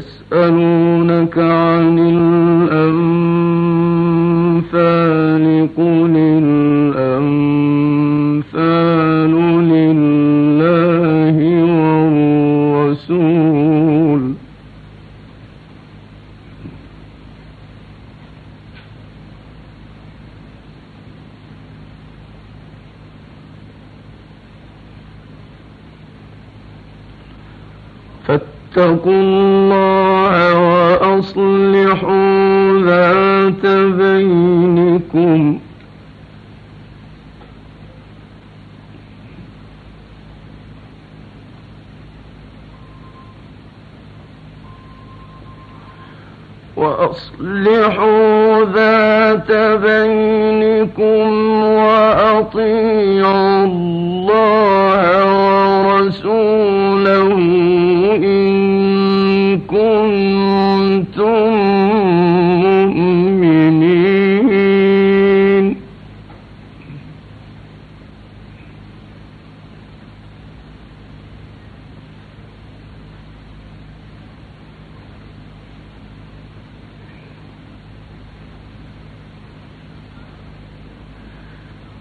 يسألونك عن الأنفال فاتقوا الله وأصلحوا ذات بينكم. وأصلحوا ذات بينكم.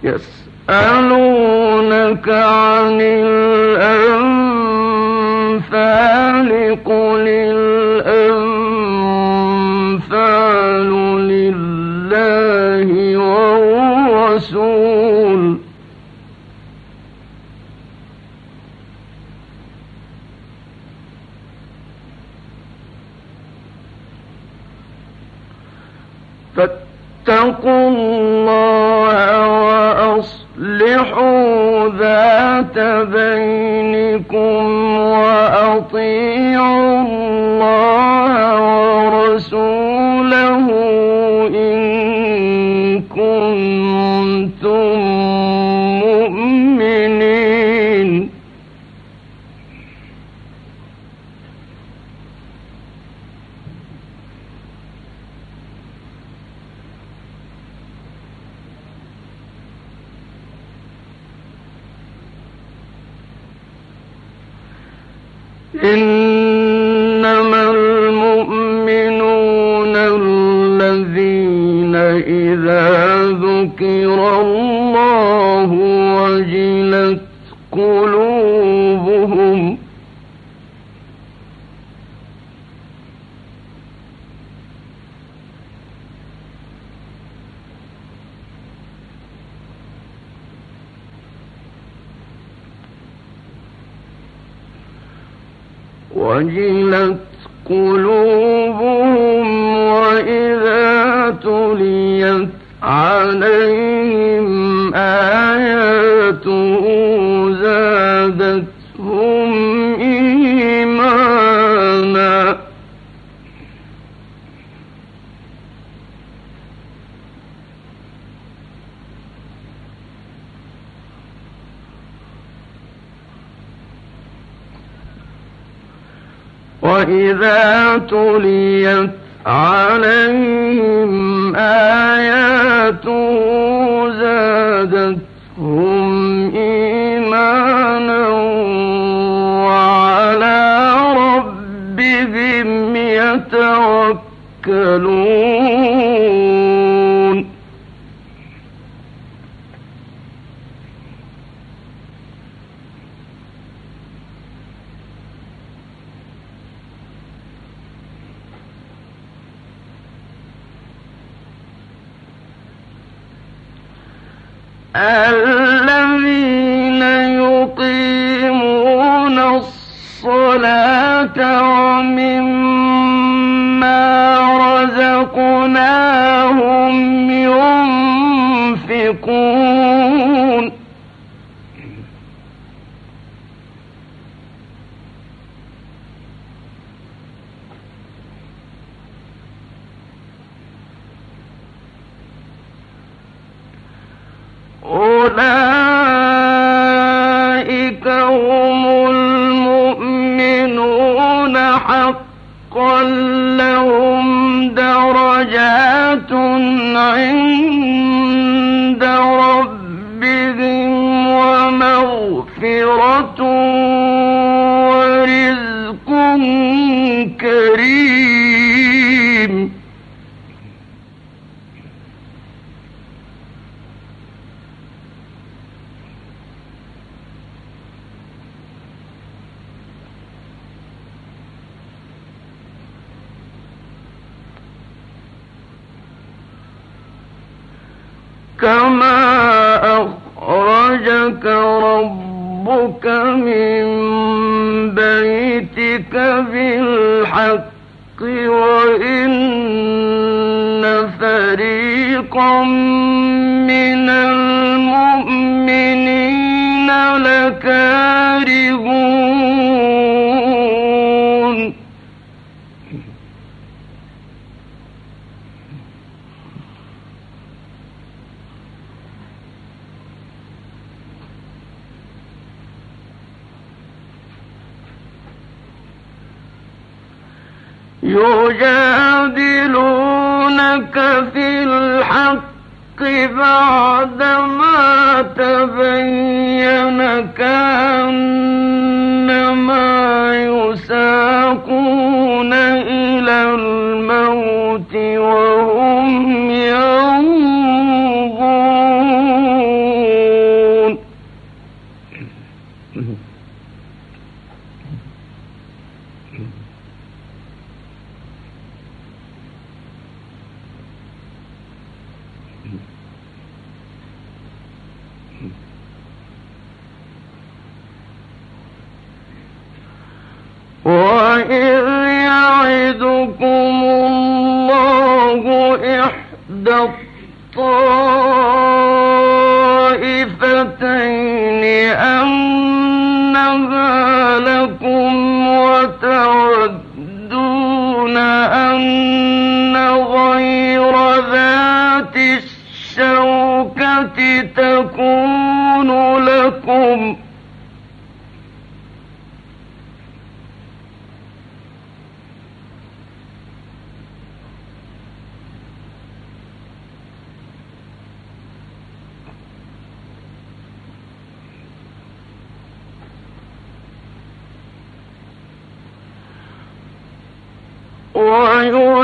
يسألونك عن الأنفال وجلت قلوبهم تليت عليهم آياته زادتهم إيمانا وعلى ربهم يتوكلون الذين فريقا من المؤمنين لكارهون بعد ما تبين كان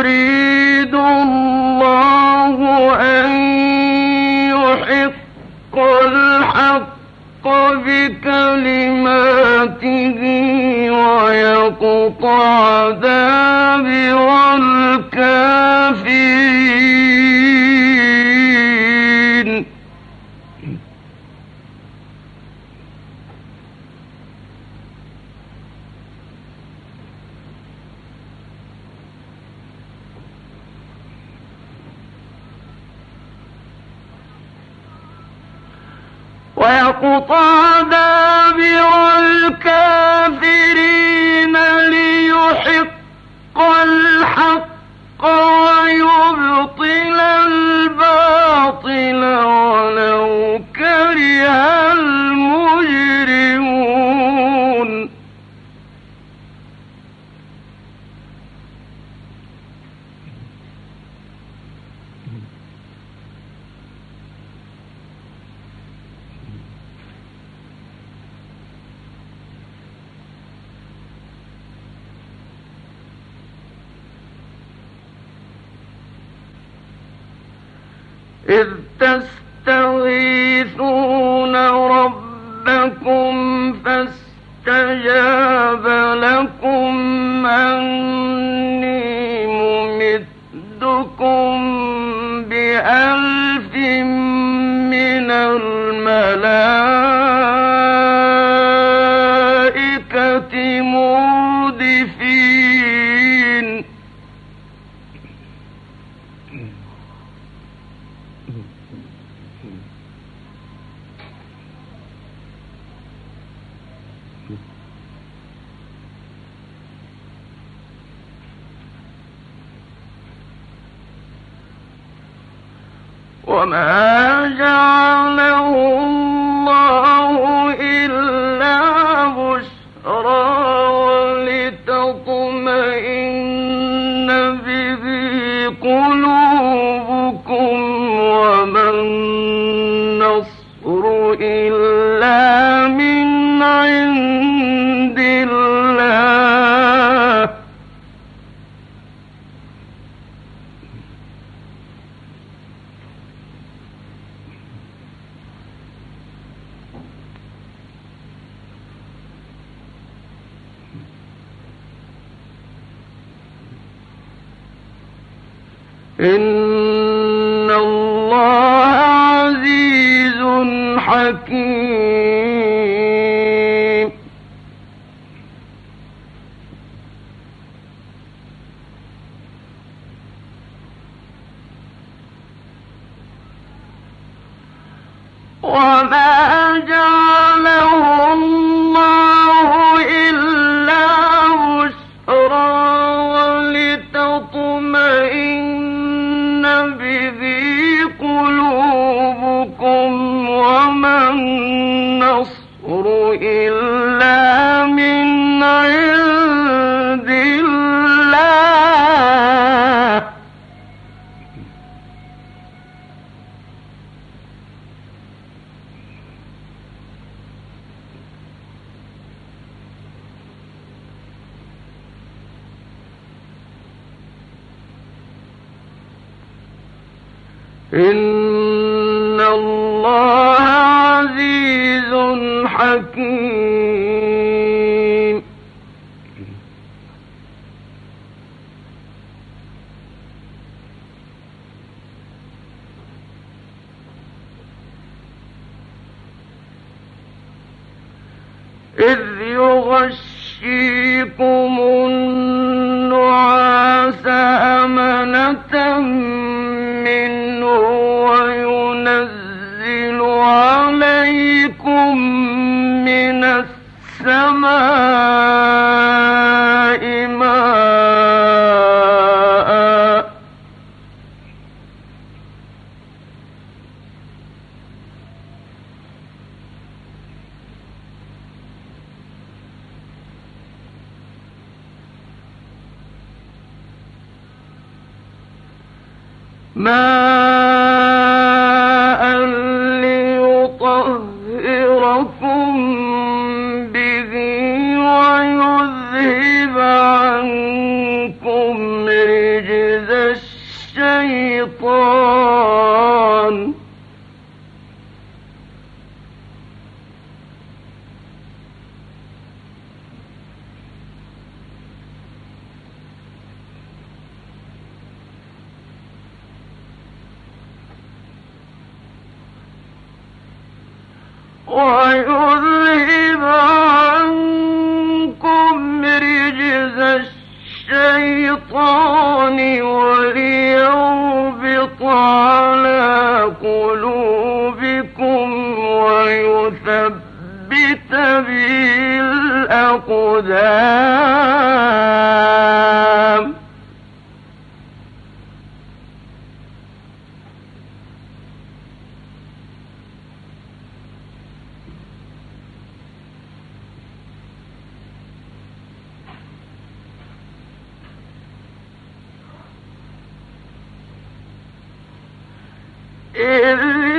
يريد الله أن يحق الحق بكلماته ويقطع دابر ويقطع دابر الكافرين ليحق الحق ويبطل الباطل ولو إن إذ يغشيكم النعاس أمنة إذ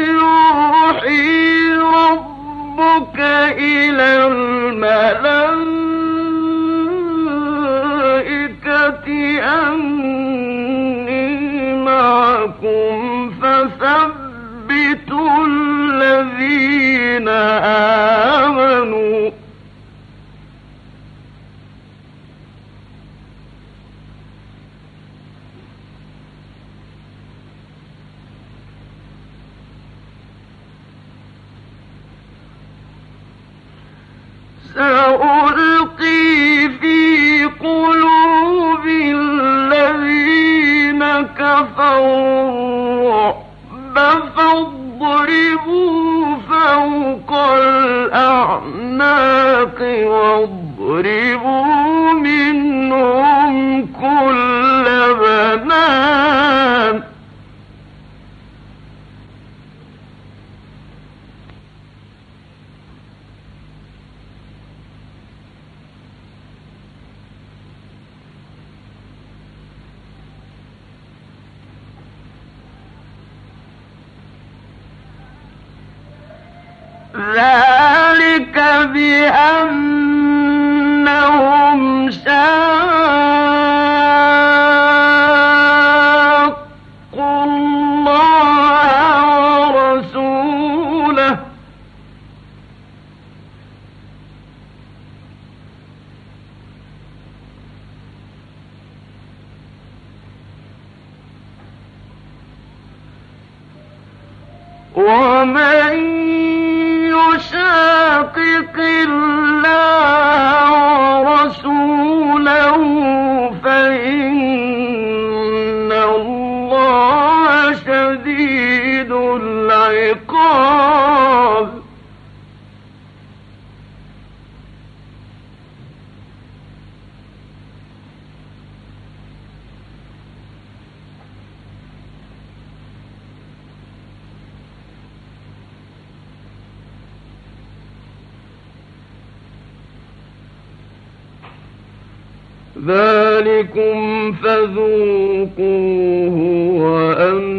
ذلكم فذوقوه وأن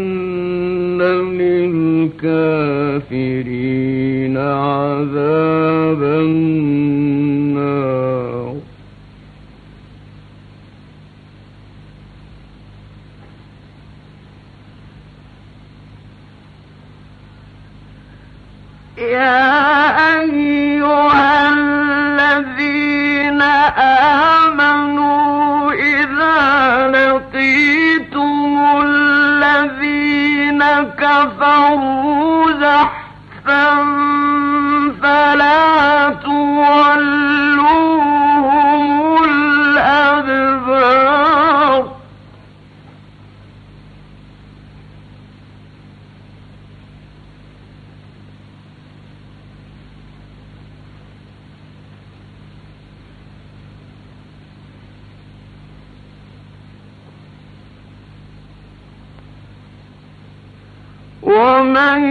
للكافرين عذابا كفروا فلا تولي ومن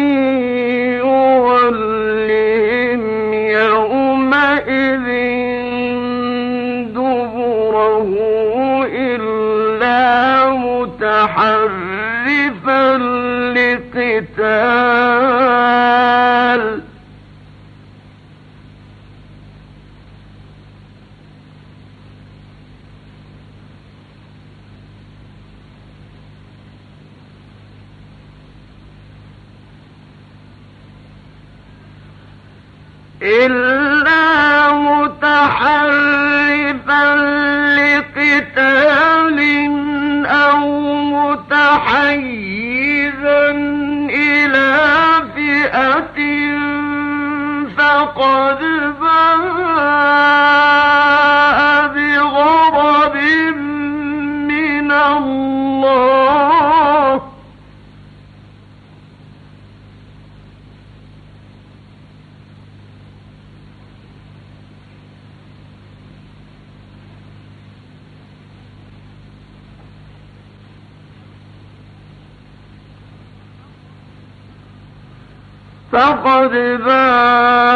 فقد باء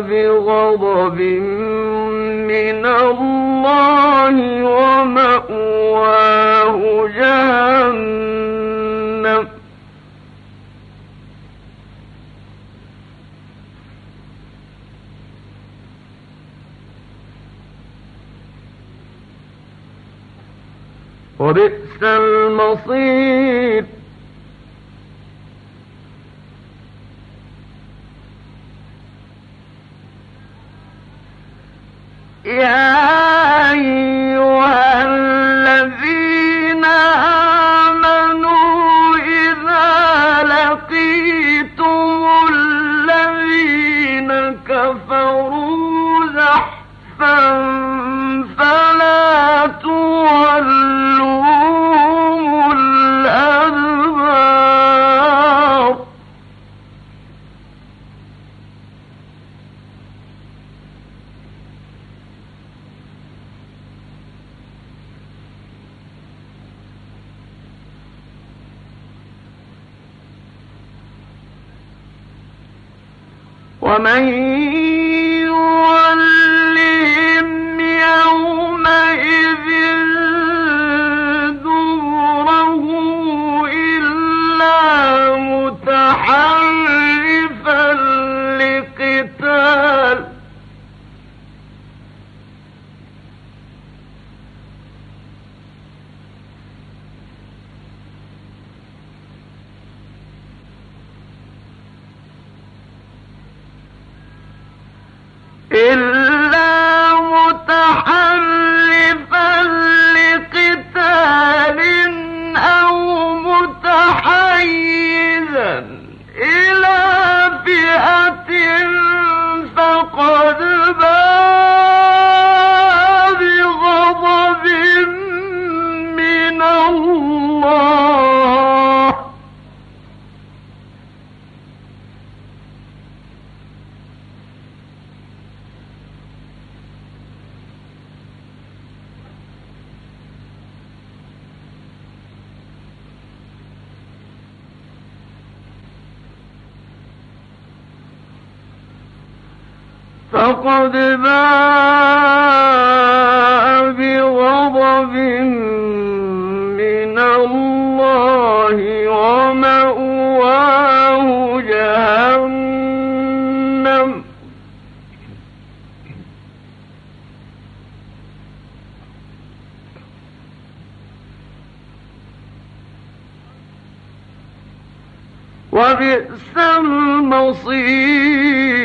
بغضب من الله ومأواه جهنم. وبئس المصير. ومن فقد باء بغضب من الله ومأواه جهنم. وبئس المصير.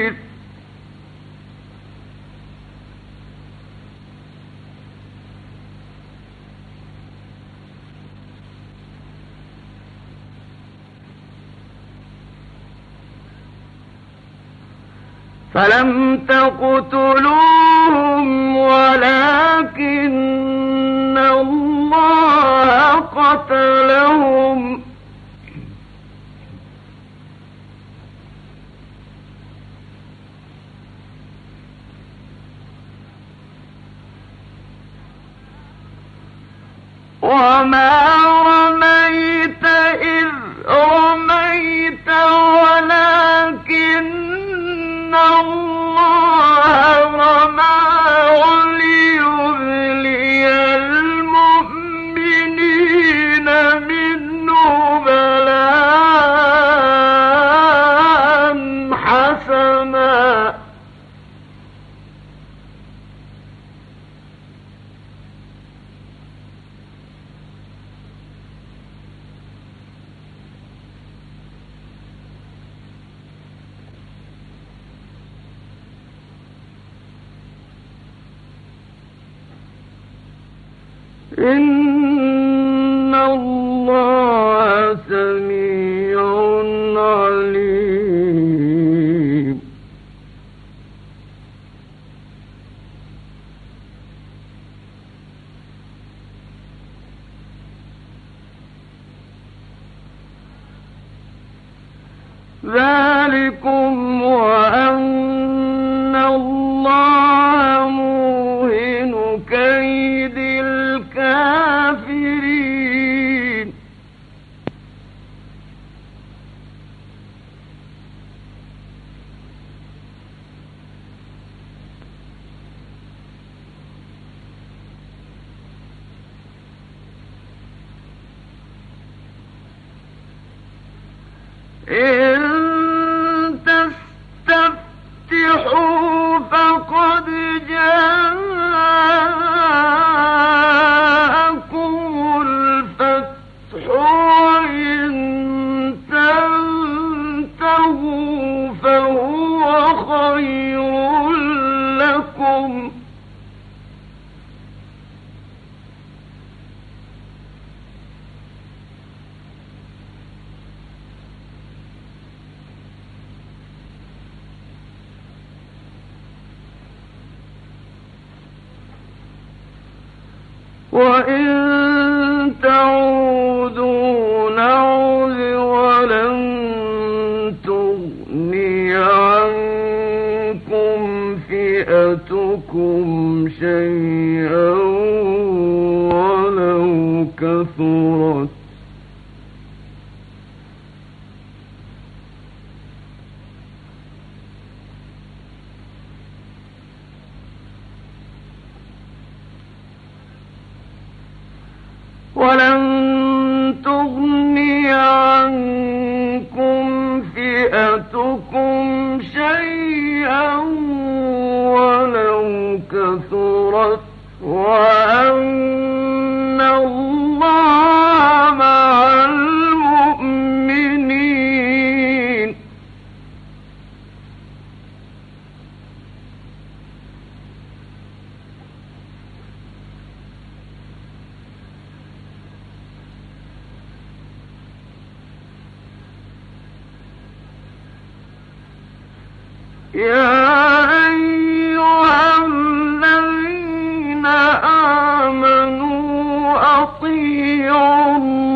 فلم تقتلوهم ولكن الله قتلهم. وما رأى ولن صدق الله.